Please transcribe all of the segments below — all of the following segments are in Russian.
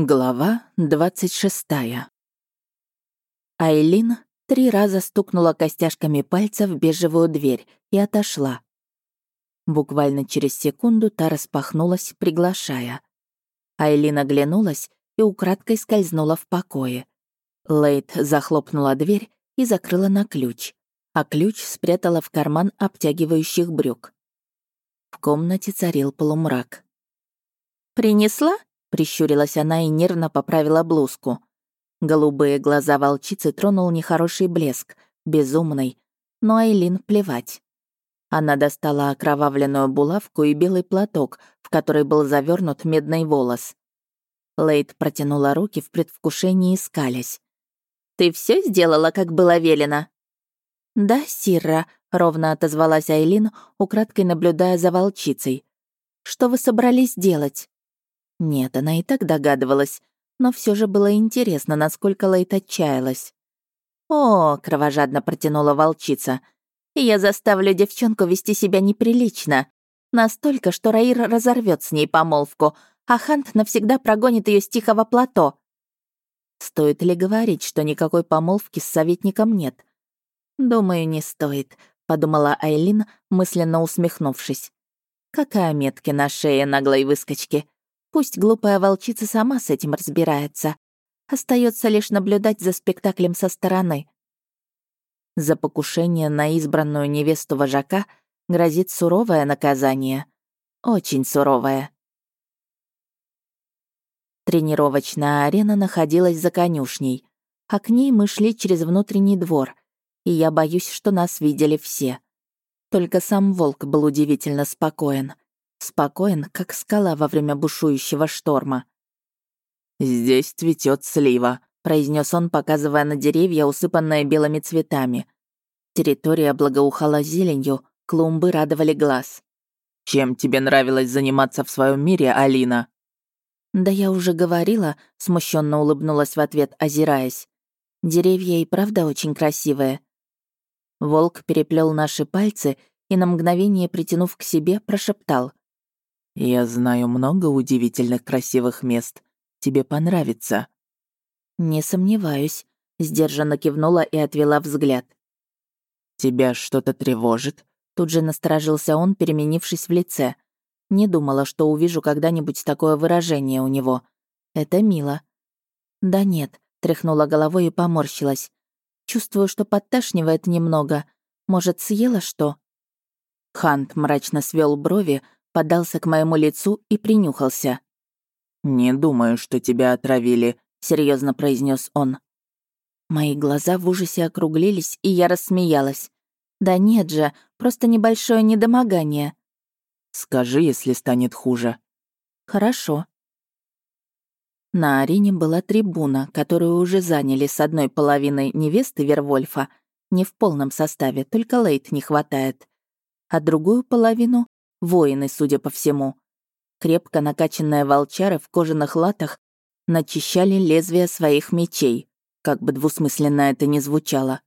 Глава 26. Айлин три раза стукнула костяшками пальца в бежевую дверь и отошла. Буквально через секунду та распахнулась, приглашая. Айлин оглянулась и украдкой скользнула в покое. Лейт захлопнула дверь и закрыла на ключ, а ключ спрятала в карман обтягивающих брюк. В комнате царил полумрак. «Принесла?» Прищурилась она и нервно поправила блузку. Голубые глаза волчицы тронул нехороший блеск, безумный. Но Айлин плевать. Она достала окровавленную булавку и белый платок, в который был завернут медный волос. Лейд протянула руки в предвкушении скалясь. «Ты все сделала, как было велено?» «Да, Сирра», — ровно отозвалась Айлин, украдкой наблюдая за волчицей. «Что вы собрались делать?» Нет, она и так догадывалась, но все же было интересно, насколько Лейт отчаялась. «О!» — кровожадно протянула волчица. «Я заставлю девчонку вести себя неприлично. Настолько, что Раир разорвет с ней помолвку, а Хант навсегда прогонит ее с тихого плато». Стоит ли говорить, что никакой помолвки с советником нет? «Думаю, не стоит», — подумала Айлин, мысленно усмехнувшись. «Какая метки на шее наглой выскочки. Пусть глупая волчица сама с этим разбирается. Остается лишь наблюдать за спектаклем со стороны. За покушение на избранную невесту вожака грозит суровое наказание. Очень суровое. Тренировочная арена находилась за конюшней, а к ней мы шли через внутренний двор, и я боюсь, что нас видели все. Только сам волк был удивительно спокоен — Спокоен, как скала во время бушующего шторма. «Здесь цветет слива», — произнес он, показывая на деревья, усыпанные белыми цветами. Территория благоухала зеленью, клумбы радовали глаз. «Чем тебе нравилось заниматься в своем мире, Алина?» «Да я уже говорила», — смущенно улыбнулась в ответ, озираясь. «Деревья и правда очень красивые». Волк переплел наши пальцы и на мгновение, притянув к себе, прошептал. «Я знаю много удивительных красивых мест. Тебе понравится». «Не сомневаюсь», — сдержанно кивнула и отвела взгляд. «Тебя что-то тревожит?» Тут же насторожился он, переменившись в лице. Не думала, что увижу когда-нибудь такое выражение у него. Это мило. «Да нет», — тряхнула головой и поморщилась. «Чувствую, что подташнивает немного. Может, съела что?» Хант мрачно свел брови, подался к моему лицу и принюхался. «Не думаю, что тебя отравили», — серьезно произнес он. Мои глаза в ужасе округлились, и я рассмеялась. «Да нет же, просто небольшое недомогание». «Скажи, если станет хуже». «Хорошо». На арене была трибуна, которую уже заняли с одной половиной невесты Вервольфа, не в полном составе, только Лейт не хватает, а другую половину Воины, судя по всему. Крепко накачанные волчары в кожаных латах начищали лезвия своих мечей, как бы двусмысленно это ни звучало.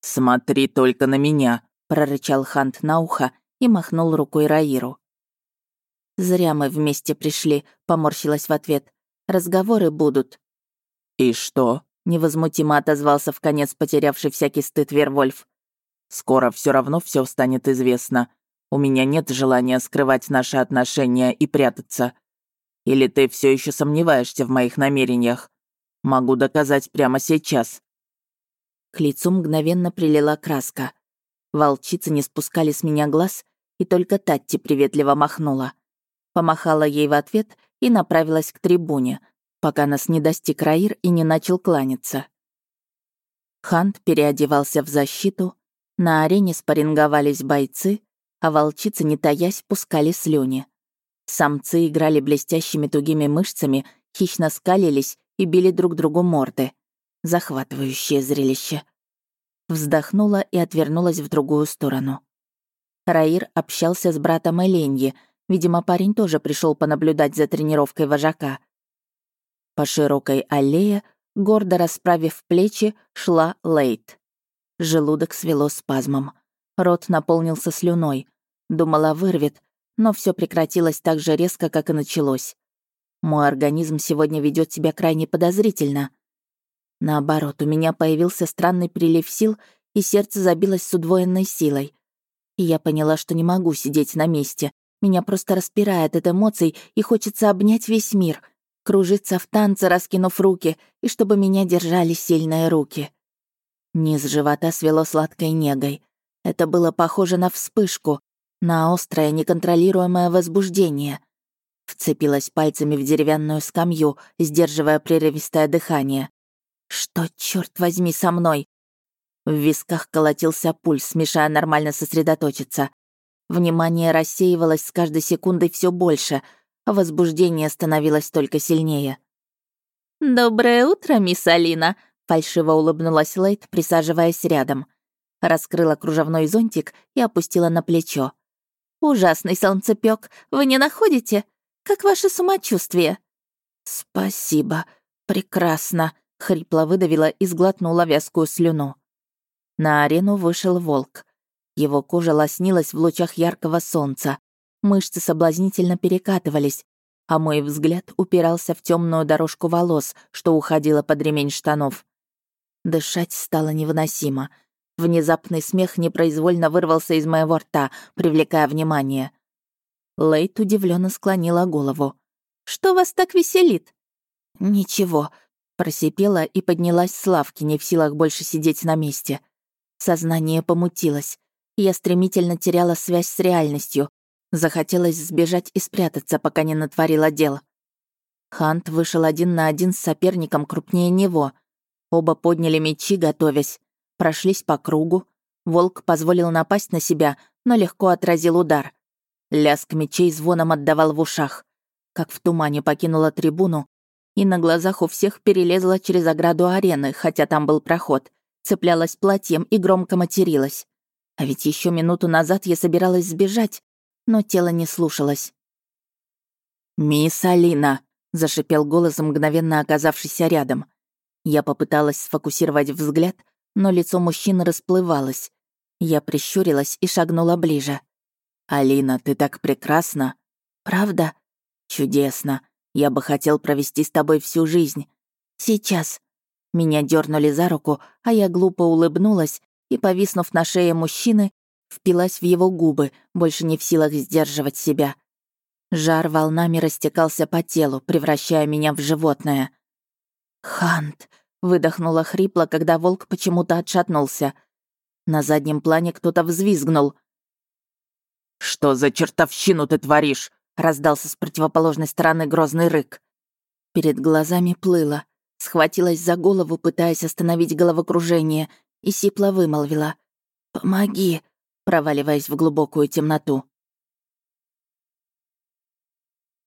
«Смотри только на меня!» — прорычал Хант на ухо и махнул рукой Раиру. «Зря мы вместе пришли», — поморщилась в ответ. «Разговоры будут». «И что?» — невозмутимо отозвался в конец потерявший всякий стыд Вервольф. «Скоро все равно все станет известно. У меня нет желания скрывать наши отношения и прятаться. Или ты все еще сомневаешься в моих намерениях? Могу доказать прямо сейчас». К лицу мгновенно прилила краска. Волчицы не спускали с меня глаз, и только Татти приветливо махнула. Помахала ей в ответ и направилась к трибуне, пока нас не достиг Раир и не начал кланяться. Хант переодевался в защиту, на арене спарринговались бойцы, а волчицы, не таясь, пускали слюни. Самцы играли блестящими тугими мышцами, хищно скалились и били друг другу морды. Захватывающее зрелище. Вздохнула и отвернулась в другую сторону. Раир общался с братом Эленьи. Видимо, парень тоже пришел понаблюдать за тренировкой вожака. По широкой аллее, гордо расправив плечи, шла Лейт. Желудок свело спазмом. Рот наполнился слюной. Думала, вырвет, но все прекратилось так же резко, как и началось. Мой организм сегодня ведет себя крайне подозрительно. Наоборот, у меня появился странный прилив сил, и сердце забилось с удвоенной силой. И я поняла, что не могу сидеть на месте. Меня просто распирает от эмоций, и хочется обнять весь мир, кружиться в танце, раскинув руки, и чтобы меня держали сильные руки. Низ живота свело сладкой негой. Это было похоже на вспышку, на острое, неконтролируемое возбуждение. Вцепилась пальцами в деревянную скамью, сдерживая прерывистое дыхание. Что, черт возьми, со мной? В висках колотился пульс, мешая нормально сосредоточиться. Внимание рассеивалось с каждой секундой все больше, а возбуждение становилось только сильнее. «Доброе утро, мисс Алина!» Фальшиво улыбнулась Лейт, присаживаясь рядом. Раскрыла кружевной зонтик и опустила на плечо. «Ужасный солнцепёк, вы не находите? Как ваше самочувствие?» «Спасибо, прекрасно», — хрипло выдавила и сглотнула вязкую слюну. На арену вышел волк. Его кожа лоснилась в лучах яркого солнца. Мышцы соблазнительно перекатывались, а мой взгляд упирался в темную дорожку волос, что уходила под ремень штанов. Дышать стало невыносимо. Внезапный смех непроизвольно вырвался из моего рта, привлекая внимание. Лейт удивленно склонила голову. «Что вас так веселит?» «Ничего», — просипела и поднялась с лавки, не в силах больше сидеть на месте. Сознание помутилось. Я стремительно теряла связь с реальностью. Захотелось сбежать и спрятаться, пока не натворила дел. Хант вышел один на один с соперником крупнее него. Оба подняли мечи, готовясь. Прошлись по кругу. Волк позволил напасть на себя, но легко отразил удар. Лязг мечей звоном отдавал в ушах. Как в тумане покинула трибуну, и на глазах у всех перелезла через ограду арены, хотя там был проход. Цеплялась платьем и громко материлась. А ведь еще минуту назад я собиралась сбежать, но тело не слушалось. «Мисс Алина!» — зашипел голос, мгновенно оказавшийся рядом. Я попыталась сфокусировать взгляд, но лицо мужчины расплывалось. Я прищурилась и шагнула ближе. «Алина, ты так прекрасна!» «Правда?» «Чудесно. Я бы хотел провести с тобой всю жизнь. Сейчас». Меня дернули за руку, а я глупо улыбнулась и, повиснув на шее мужчины, впилась в его губы, больше не в силах сдерживать себя. Жар волнами растекался по телу, превращая меня в животное. «Хант!» — выдохнула хрипло, когда волк почему-то отшатнулся. На заднем плане кто-то взвизгнул. «Что за чертовщину ты творишь?» — раздался с противоположной стороны грозный рык. Перед глазами плыло. Схватилась за голову, пытаясь остановить головокружение, и сипло вымолвила. «Помоги!» проваливаясь в глубокую темноту.